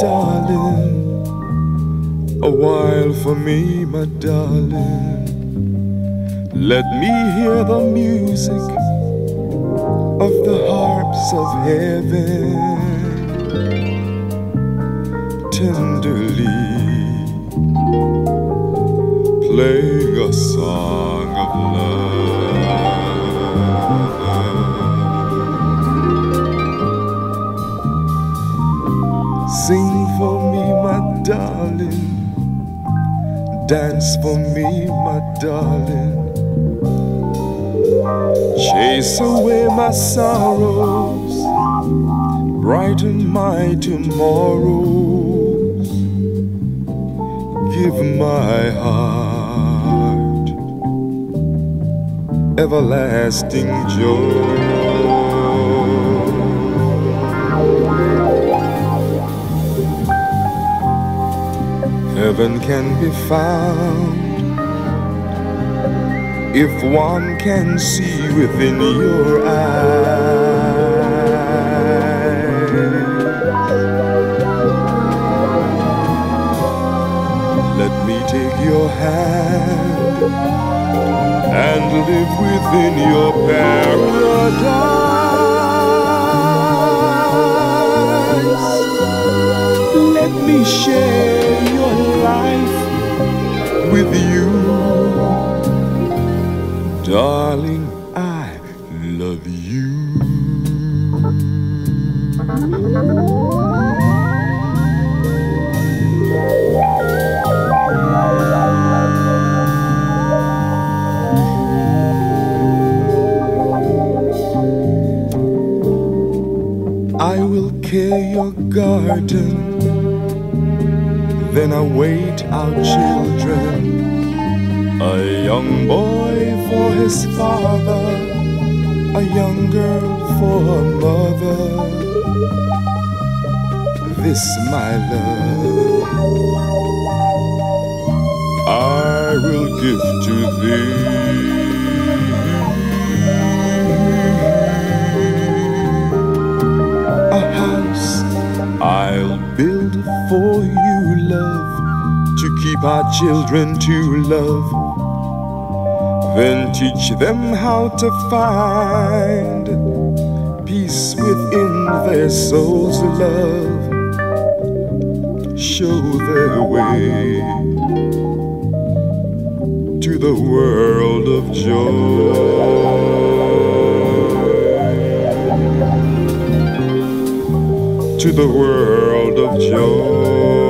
darling. A while for me, my darling. Let me hear the music of the harps of heaven. Tenderly playing a song of love. Darling. Dance for me, my darling. Chase away my sorrows. Brighten my tomorrows. Give my heart everlasting joy. Heaven can be found if one can see within your eyes. Let me take your hand and live within your paradise. Let me share love you. I will care your garden then I wait our children. A young boy for his father, a young girl for her mother. This, my love, I will give to thee. A house I'll build for you, love, to keep our children to love. Then teach them how to find peace within their souls, love. Show their way to the world of joy. to the world of joy.